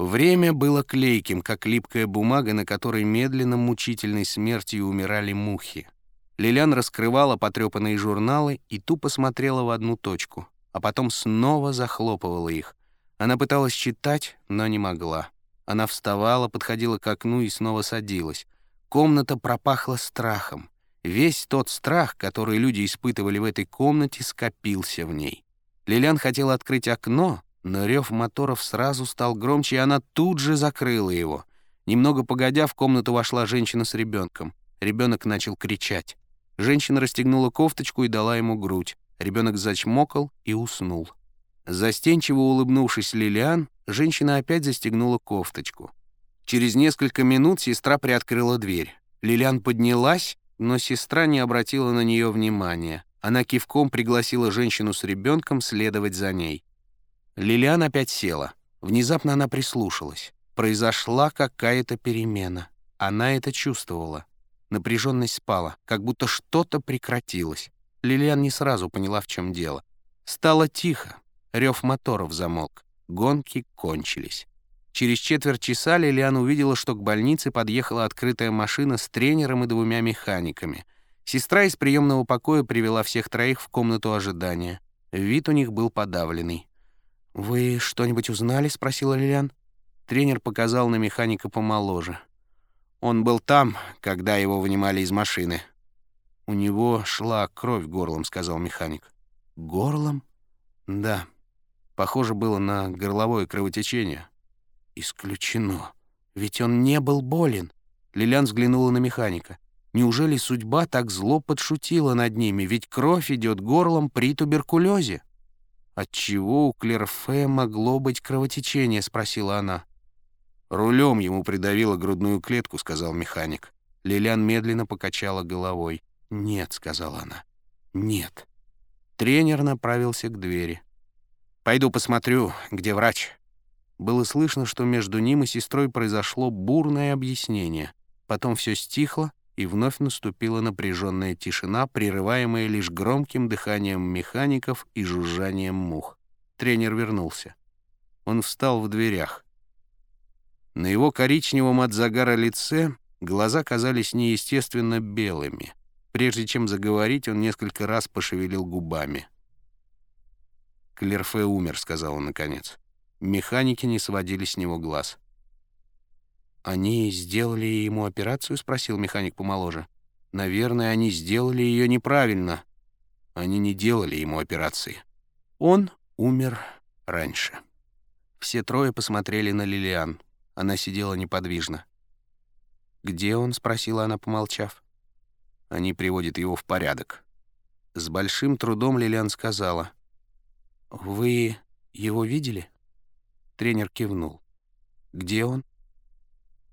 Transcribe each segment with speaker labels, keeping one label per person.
Speaker 1: Время было клейким, как липкая бумага, на которой медленно, мучительной смертью умирали мухи. Лилиан раскрывала потрепанные журналы и тупо смотрела в одну точку, а потом снова захлопывала их. Она пыталась читать, но не могла. Она вставала, подходила к окну и снова садилась. Комната пропахла страхом. Весь тот страх, который люди испытывали в этой комнате, скопился в ней. Лилиан хотела открыть окно, но рев моторов сразу стал громче, и она тут же закрыла его. Немного погодя, в комнату вошла женщина с ребенком. Ребенок начал кричать. Женщина расстегнула кофточку и дала ему грудь. Ребенок зачмокал и уснул. Застенчиво улыбнувшись Лилиан, женщина опять застегнула кофточку. Через несколько минут сестра приоткрыла дверь. Лилиан поднялась, но сестра не обратила на нее внимания. Она кивком пригласила женщину с ребенком следовать за ней. Лилиан опять села. Внезапно она прислушалась. Произошла какая-то перемена. Она это чувствовала. Напряженность спала, как будто что-то прекратилось. Лилиан не сразу поняла, в чем дело. Стало тихо. Рев моторов замолк. Гонки кончились. Через четверть часа Лилиан увидела, что к больнице подъехала открытая машина с тренером и двумя механиками. Сестра из приемного покоя привела всех троих в комнату ожидания. Вид у них был подавленный. «Вы что-нибудь узнали?» — спросила Лилиан. Тренер показал на механика помоложе. Он был там, когда его вынимали из машины. «У него шла кровь горлом», — сказал механик. «Горлом?» «Да. Похоже было на горловое кровотечение». «Исключено. Ведь он не был болен». Лилиан взглянула на механика. «Неужели судьба так зло подшутила над ними? Ведь кровь идет горлом при туберкулезе». «Отчего у Клерфе могло быть кровотечение?» — спросила она. «Рулем ему придавило грудную клетку», — сказал механик. Лилиан медленно покачала головой. «Нет», — сказала она. «Нет». Тренер направился к двери. «Пойду посмотрю, где врач». Было слышно, что между ним и сестрой произошло бурное объяснение. Потом все стихло, и вновь наступила напряженная тишина, прерываемая лишь громким дыханием механиков и жужжанием мух. Тренер вернулся. Он встал в дверях. На его коричневом от загара лице глаза казались неестественно белыми. Прежде чем заговорить, он несколько раз пошевелил губами. «Клерфе умер», — сказал он наконец. Механики не сводили с него глаз. «Они сделали ему операцию?» — спросил механик помоложе. «Наверное, они сделали ее неправильно». Они не делали ему операции. Он умер раньше. Все трое посмотрели на Лилиан. Она сидела неподвижно. «Где он?» — спросила она, помолчав. «Они приводят его в порядок». С большим трудом Лилиан сказала. «Вы его видели?» Тренер кивнул. «Где он?»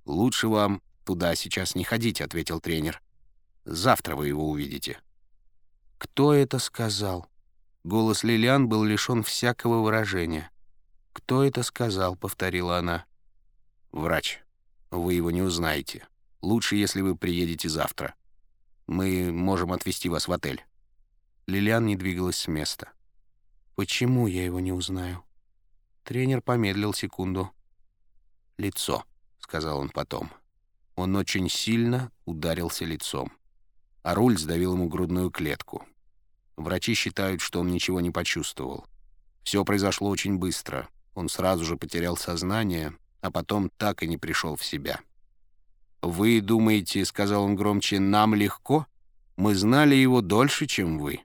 Speaker 1: «Лучше вам туда сейчас не ходить», — ответил тренер. «Завтра вы его увидите». «Кто это сказал?» Голос Лилиан был лишен всякого выражения. «Кто это сказал?» — повторила она. «Врач. Вы его не узнаете. Лучше, если вы приедете завтра. Мы можем отвезти вас в отель». Лилиан не двигалась с места. «Почему я его не узнаю?» Тренер помедлил секунду. «Лицо», сказал он потом. Он очень сильно ударился лицом. А руль сдавил ему грудную клетку. Врачи считают, что он ничего не почувствовал. Все произошло очень быстро. Он сразу же потерял сознание, а потом так и не пришел в себя. «Вы думаете, — сказал он громче, — нам легко? Мы знали его дольше, чем вы».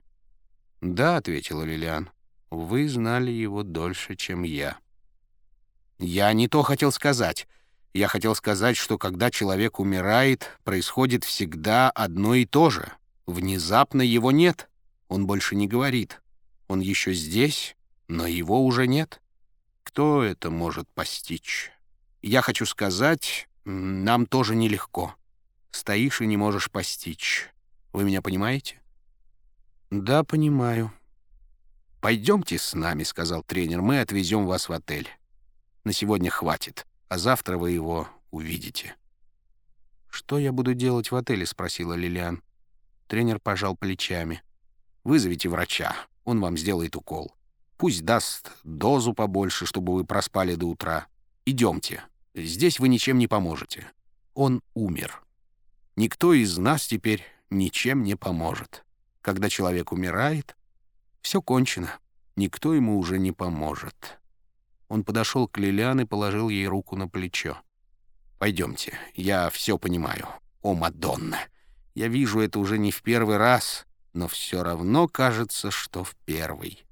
Speaker 1: «Да», — ответила Лилиан, — «вы знали его дольше, чем я». «Я не то хотел сказать. Я хотел сказать, что когда человек умирает, происходит всегда одно и то же. Внезапно его нет. Он больше не говорит. Он еще здесь, но его уже нет. Кто это может постичь? Я хочу сказать, нам тоже нелегко. Стоишь и не можешь постичь. Вы меня понимаете? Да, понимаю. «Пойдемте с нами», — сказал тренер, — «мы отвезем вас в отель. На сегодня хватит» а завтра вы его увидите». «Что я буду делать в отеле?» — спросила Лилиан. Тренер пожал плечами. «Вызовите врача, он вам сделает укол. Пусть даст дозу побольше, чтобы вы проспали до утра. Идемте. Здесь вы ничем не поможете. Он умер. Никто из нас теперь ничем не поможет. Когда человек умирает, все кончено. Никто ему уже не поможет. Он подошел к Лилиан и положил ей руку на плечо. «Пойдемте, я все понимаю. О, Мадонна! Я вижу это уже не в первый раз, но все равно кажется, что в первый».